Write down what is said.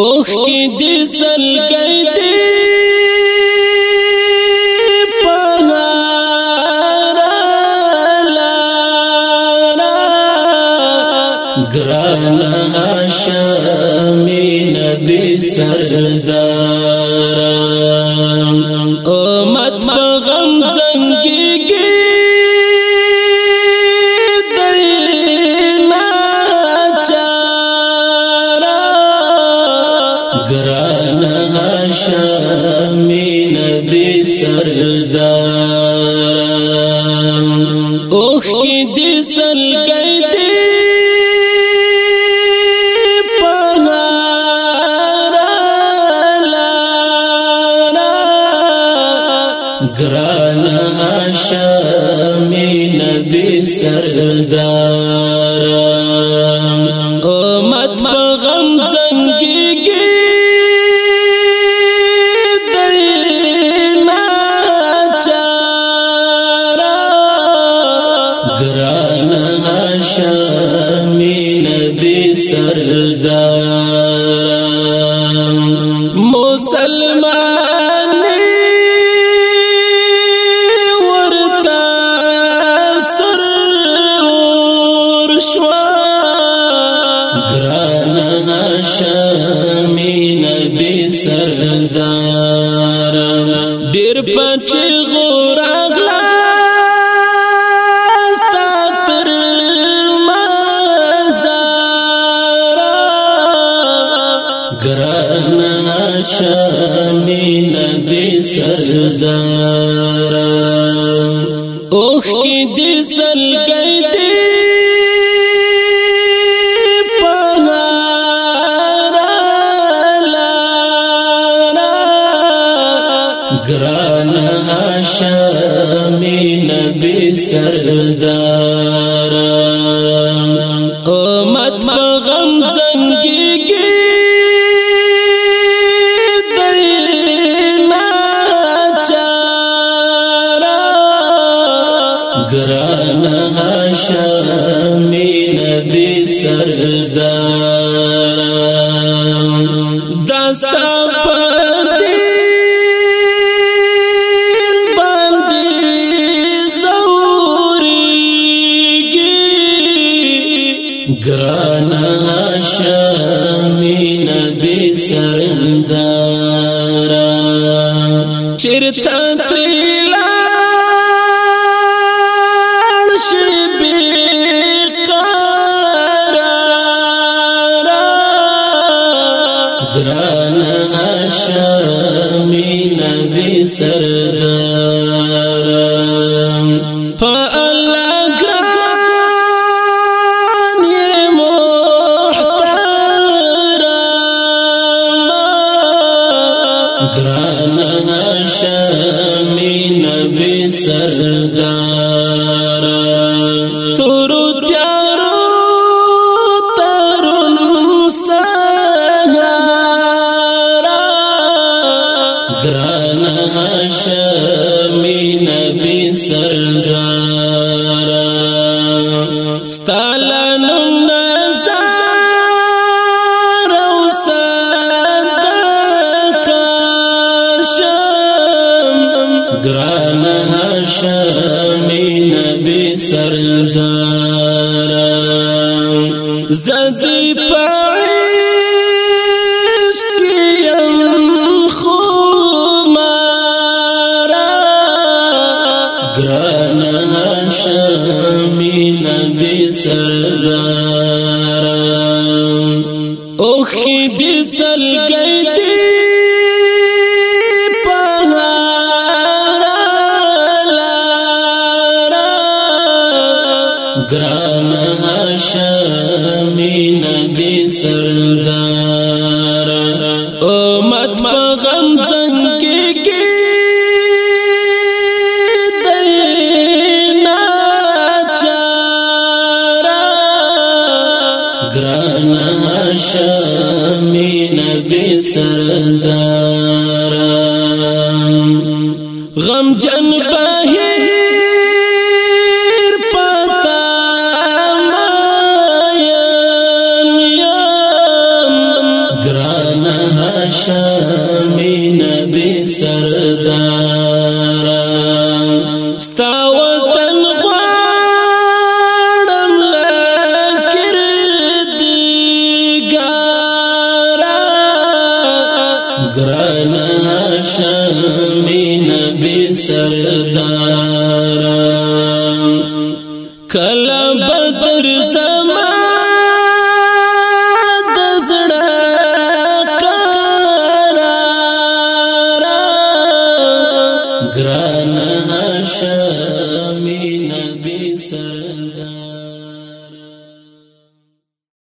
اوخ کی دی سلگئی دی پہارا لارا گران آشامی نبی سردار شامی نبی سردار اوخ کی دی سلگئی دی پہارا لارا گرانا شامی نبی سردار شوا گران هاشم نبی سردار ډیر پچ غورغلا گران هاشم نبی سردار اوخ کی دسل گئی دارا او مت بغم زنگی کی دلینا چارا گران حشمی نبی سردارا دستا پر گرانا شامی نبی سردارا چرتا تریلان شبی قرارا گرانا شامی نبی سردارا هاشمي نبی سردارا ستالا نم نزار او صدقاشم گران هاشمي نبی سردارا زدی پر گرانا شامی نبی سردار اوخ کی دی سلگئی دی پہارا لارا گرانا شامی نبی سردار سردارم غم جن بهیر پتا ماین یم گران هاشمی نبی سردارم کلا